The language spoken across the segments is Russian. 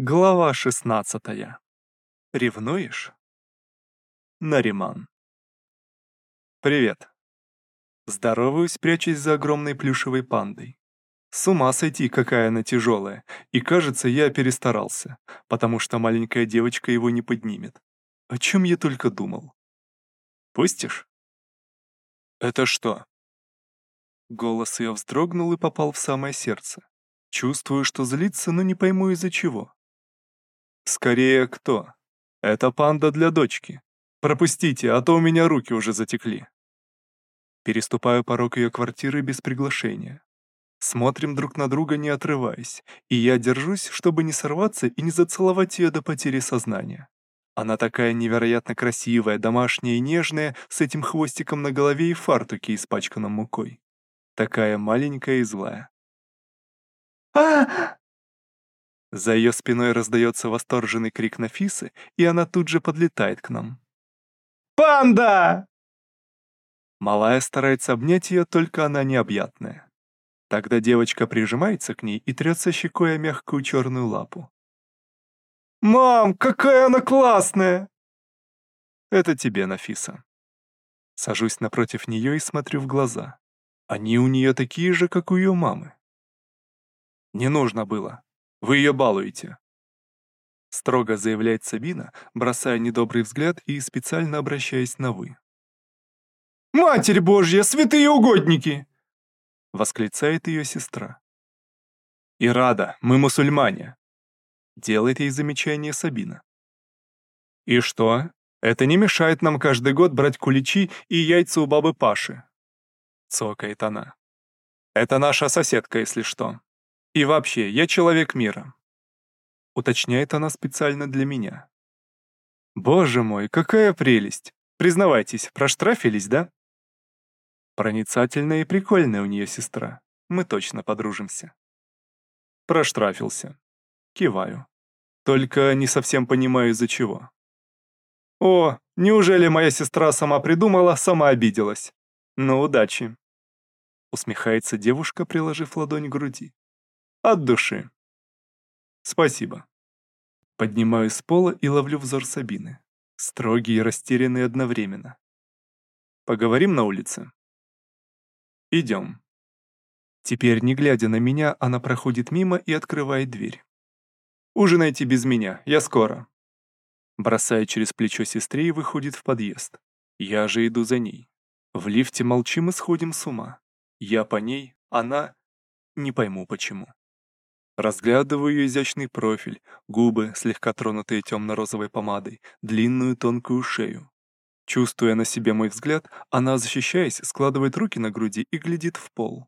Глава шестнадцатая. Ревнуешь? Нариман. Привет. Здороваюсь, прячась за огромной плюшевой пандой. С ума сойти, какая она тяжелая, и кажется, я перестарался, потому что маленькая девочка его не поднимет. О чем я только думал. Пустишь? Это что? Голос ее вздрогнул и попал в самое сердце. Чувствую, что злится, но не пойму из-за чего. Скорее, кто? Это панда для дочки. Пропустите, а то у меня руки уже затекли. Переступаю порог ее квартиры без приглашения. Смотрим друг на друга, не отрываясь, и я держусь, чтобы не сорваться и не зацеловать ее до потери сознания. Она такая невероятно красивая, домашняя и нежная, с этим хвостиком на голове и фартуке, испачканном мукой. Такая маленькая и злая. а за ее спиной раздается восторженный крик Нафисы, и она тут же подлетает к нам. «Панда!» Малая старается обнять ее, только она необъятная. Тогда девочка прижимается к ней и трется щекой о мягкую черную лапу. «Мам, какая она классная!» «Это тебе, Нафиса». Сажусь напротив нее и смотрю в глаза. Они у нее такие же, как у ее мамы. Не нужно было. Вы ее балуете!» Строго заявляет Сабина, бросая недобрый взгляд и специально обращаясь на «вы». «Матерь Божья, святые угодники!» Восклицает ее сестра. «И рада, мы мусульмане!» Делает ей замечание Сабина. «И что? Это не мешает нам каждый год брать куличи и яйца у бабы Паши!» Цокает она. «Это наша соседка, если что!» И вообще, я человек мира. Уточняет она специально для меня. Боже мой, какая прелесть! Признавайтесь, проштрафились, да? Проницательная и прикольная у нее сестра. Мы точно подружимся. Проштрафился. Киваю. Только не совсем понимаю, из-за чего. О, неужели моя сестра сама придумала, сама обиделась? Ну, удачи. Усмехается девушка, приложив ладонь к груди. От души. Спасибо. Поднимаюсь с пола и ловлю взор Сабины. Строгий и растерянный одновременно. Поговорим на улице? Идем. Теперь, не глядя на меня, она проходит мимо и открывает дверь. «Ужинайте без меня, я скоро». Бросая через плечо сестре и выходит в подъезд. Я же иду за ней. В лифте молчим и сходим с ума. Я по ней, она... Не пойму почему. Разглядываю ее изящный профиль, губы, слегка тронутые темно-розовой помадой, длинную тонкую шею. Чувствуя на себе мой взгляд, она, защищаясь, складывает руки на груди и глядит в пол.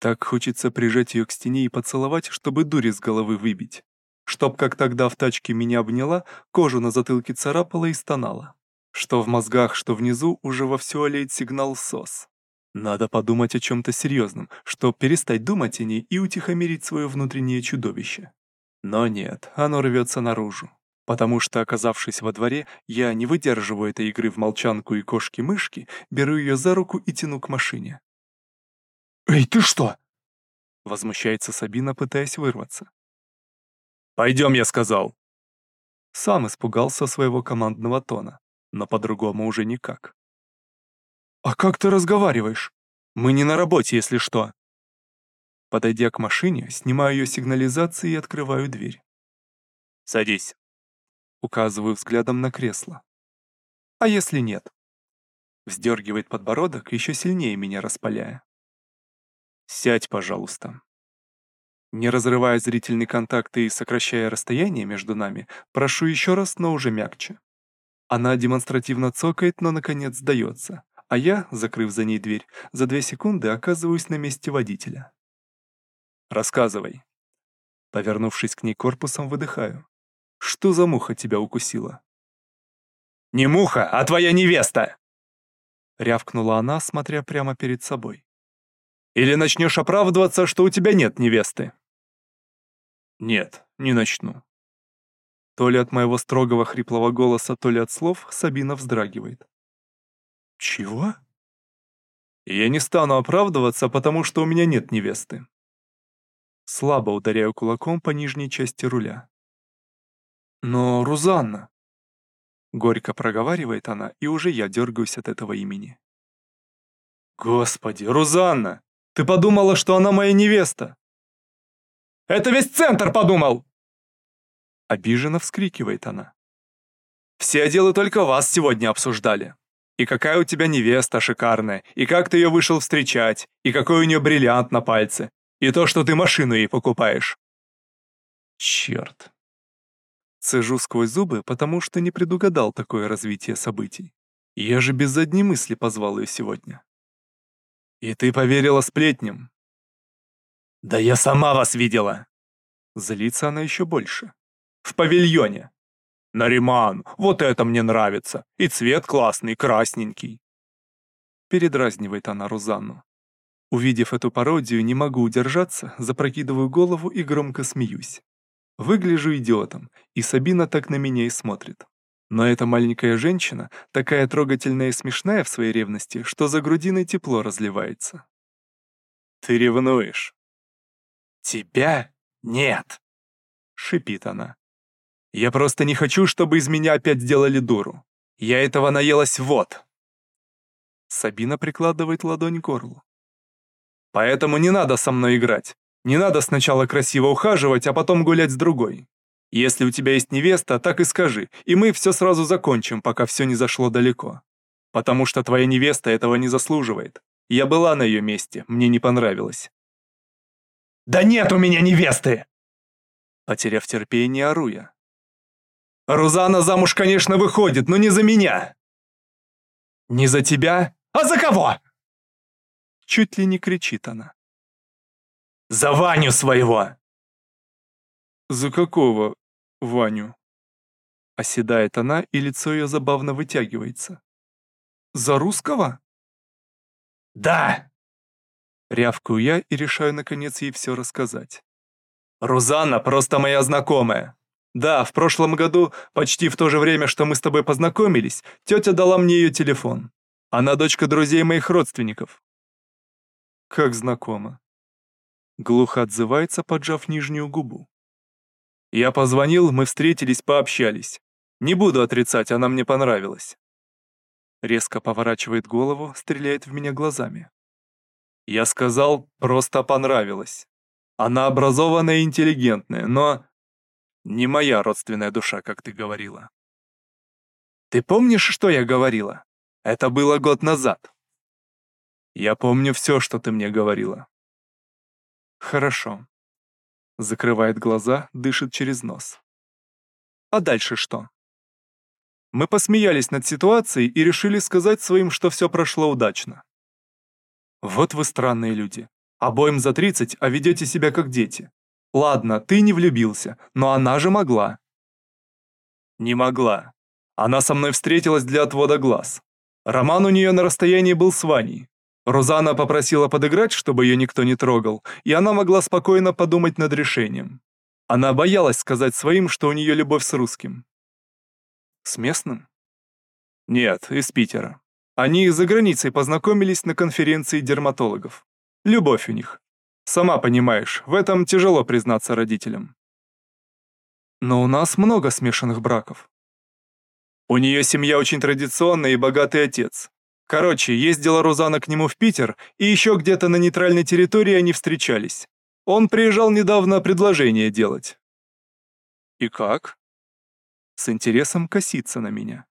Так хочется прижать ее к стене и поцеловать, чтобы дури с головы выбить. Чтоб, как тогда в тачке меня обняла, кожу на затылке царапала и стонала. Что в мозгах, что внизу уже вовсю олеет сигнал СОС. Надо подумать о чем-то серьезном, чтобы перестать думать о ней и утихомирить свое внутреннее чудовище. Но нет, оно рвется наружу. Потому что, оказавшись во дворе, я не выдерживаю этой игры в молчанку и кошки-мышки, беру ее за руку и тяну к машине. «Эй, ты что?» Возмущается Сабина, пытаясь вырваться. «Пойдем, я сказал!» Сам испугался своего командного тона, но по-другому уже никак. «А как ты разговариваешь? Мы не на работе, если что». Подойдя к машине, снимаю ее сигнализации и открываю дверь. «Садись». Указываю взглядом на кресло. «А если нет?» Вздергивает подбородок, еще сильнее меня распаляя. «Сядь, пожалуйста». Не разрывая зрительный контакт и сокращая расстояние между нами, прошу еще раз, но уже мягче. Она демонстративно цокает, но наконец сдается а я, закрыв за ней дверь, за две секунды оказываюсь на месте водителя. «Рассказывай». Повернувшись к ней корпусом, выдыхаю. «Что за муха тебя укусила?» «Не муха, а твоя невеста!» Рявкнула она, смотря прямо перед собой. «Или начнешь оправдываться, что у тебя нет невесты?» «Нет, не начну». То ли от моего строгого хриплого голоса, то ли от слов Сабина вздрагивает. «Чего?» «Я не стану оправдываться, потому что у меня нет невесты». Слабо ударяю кулаком по нижней части руля. Но Рузанна... Горько проговаривает она, и уже я дергаюсь от этого имени. Господи, Рузанна! Ты подумала, что она моя невеста? Это весь центр подумал! Обиженно вскрикивает она. Все отделы только вас сегодня обсуждали. И какая у тебя невеста шикарная, и как ты ее вышел встречать, и какой у нее бриллиант на пальце, и то, что ты машину ей покупаешь. Черт. Цежу сквозь зубы, потому что не предугадал такое развитие событий. Я же без задней мысли позвал ее сегодня. И ты поверила сплетням? Да я сама вас видела. Злится она еще больше. В павильоне. Нариман, вот это мне нравится. И цвет классный, красненький. Передразнивает она Рузанну. Увидев эту пародию, не могу удержаться, запрокидываю голову и громко смеюсь. Выгляжу идиотом, и Сабина так на меня и смотрит. Но эта маленькая женщина такая трогательная и смешная в своей ревности, что за грудиной тепло разливается. «Ты ревнуешь?» «Тебя нет!» — шипит она. «Я просто не хочу, чтобы из меня опять сделали дуру. Я этого наелась вот!» Сабина прикладывает ладонь к горлу. «Поэтому не надо со мной играть. Не надо сначала красиво ухаживать, а потом гулять с другой. Если у тебя есть невеста, так и скажи, и мы все сразу закончим, пока все не зашло далеко. Потому что твоя невеста этого не заслуживает. Я была на ее месте, мне не понравилось. «Да нет у меня невесты!» Потеряв терпение, ору я. «Рузана замуж, конечно, выходит, но не за меня!» «Не за тебя? А за кого?» Чуть ли не кричит она. За Ваню своего!» «За какого Ваню?» Оседает она, и лицо ее забавно вытягивается. «За русского?» «Да!» Рявкаю я и решаю наконец ей все рассказать. «Рузанна просто моя знакомая. Да, в прошлом году, почти в то же время, что мы с тобой познакомились, тетя дала мне ее телефон. Она дочка друзей моих родственников». «Как знакома?» Глухо отзывается, поджав нижнюю губу. Я позвонил, мы встретились, пообщались. Не буду отрицать, она мне понравилась. Резко поворачивает голову, стреляет в меня глазами. Я сказал, просто понравилась. Она образованная и интеллигентная, но... Не моя родственная душа, как ты говорила. Ты помнишь, что я говорила? Это было год назад. Я помню все, что ты мне говорила. Хорошо. Закрывает глаза, дышит через нос. А дальше что? Мы посмеялись над ситуацией и решили сказать своим, что все прошло удачно. Вот вы странные люди. Обоим за 30, а ведете себя как дети. Ладно, ты не влюбился, но она же могла. Не могла. Она со мной встретилась для отвода глаз. Роман у нее на расстоянии был с Ваней. Розана попросила подыграть, чтобы ее никто не трогал, и она могла спокойно подумать над решением. Она боялась сказать своим, что у нее любовь с русским. С местным? Нет, из Питера. Они за границей познакомились на конференции дерматологов. Любовь у них. Сама понимаешь, в этом тяжело признаться родителям. Но у нас много смешанных браков. У нее семья очень традиционная и богатый отец. Короче, ездила Розана к нему в Питер, и еще где-то на нейтральной территории они встречались. Он приезжал недавно предложение делать. И как? С интересом косится на меня.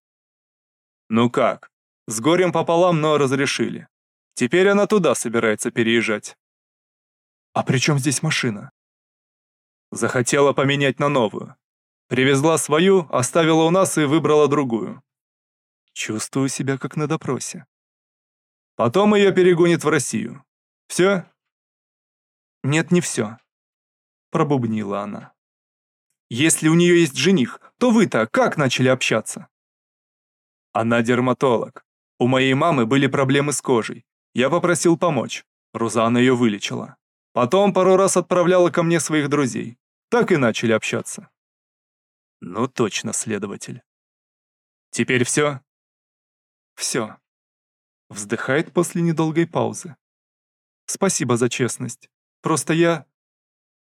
Ну как? С горем пополам, но разрешили. Теперь она туда собирается переезжать. А при чем здесь машина? Захотела поменять на новую. Привезла свою, оставила у нас и выбрала другую. Чувствую себя как на допросе. Потом ее перегонит в Россию. Все? Нет, не все. Пробубнила она. Если у нее есть жених, то вы-то как начали общаться? Она дерматолог. У моей мамы были проблемы с кожей. Я попросил помочь. Рузана ее вылечила. Потом пару раз отправляла ко мне своих друзей. Так и начали общаться. Ну точно, следователь. Теперь все? Все. Вздыхает после недолгой паузы. Спасибо за честность. Просто я...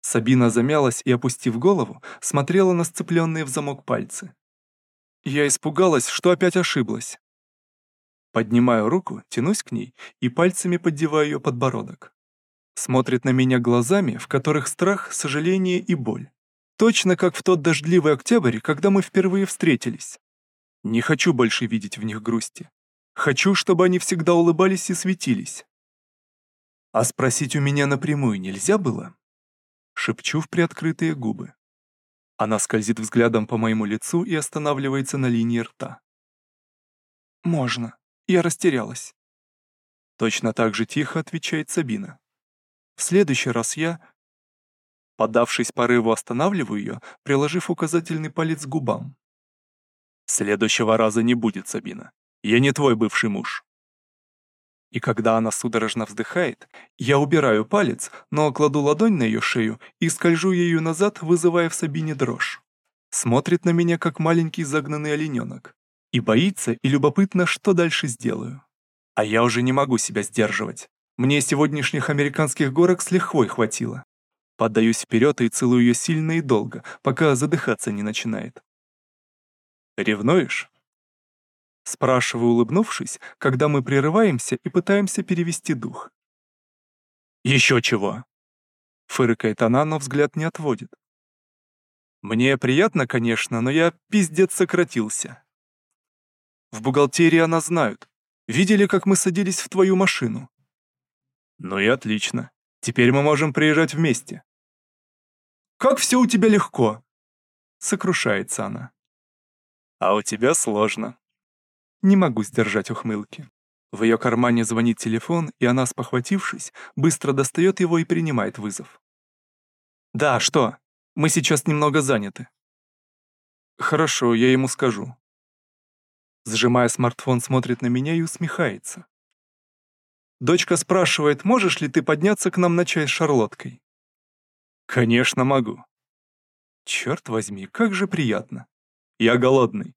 Сабина замялась и, опустив голову, смотрела на сцепленные в замок пальцы. Я испугалась, что опять ошиблась. Поднимаю руку, тянусь к ней и пальцами поддеваю ее подбородок. Смотрит на меня глазами, в которых страх, сожаление и боль. Точно как в тот дождливый октябрь, когда мы впервые встретились. Не хочу больше видеть в них грусти. Хочу, чтобы они всегда улыбались и светились. А спросить у меня напрямую нельзя было? Шепчу в приоткрытые губы. Она скользит взглядом по моему лицу и останавливается на линии рта. «Можно. Я растерялась». Точно так же тихо отвечает Сабина. «В следующий раз я...» Подавшись порыву, останавливаю ее, приложив указательный палец к губам. «Следующего раза не будет, Сабина. Я не твой бывший муж». И когда она судорожно вздыхает, я убираю палец, но кладу ладонь на ее шею и скольжу ею назад, вызывая в Сабине дрожь. Смотрит на меня, как маленький загнанный олененок. И боится, и любопытно, что дальше сделаю. А я уже не могу себя сдерживать. Мне сегодняшних американских горок с лихвой хватило. Поддаюсь вперед и целую ее сильно и долго, пока задыхаться не начинает. «Ревнуешь?» Спрашиваю, улыбнувшись, когда мы прерываемся и пытаемся перевести дух. «Еще чего?» Фыркает она, но взгляд не отводит. «Мне приятно, конечно, но я пиздец сократился. В бухгалтерии она знают. Видели, как мы садились в твою машину?» «Ну и отлично. Теперь мы можем приезжать вместе». «Как все у тебя легко!» Сокрушается она. «А у тебя сложно», не могу сдержать ухмылки. В ее кармане звонит телефон, и она, спохватившись, быстро достает его и принимает вызов. «Да, что? Мы сейчас немного заняты». «Хорошо, я ему скажу». Сжимая смартфон, смотрит на меня и усмехается. Дочка спрашивает, можешь ли ты подняться к нам на чай с шарлоткой? Конечно, могу. Черт возьми, как же приятно. Я голодный.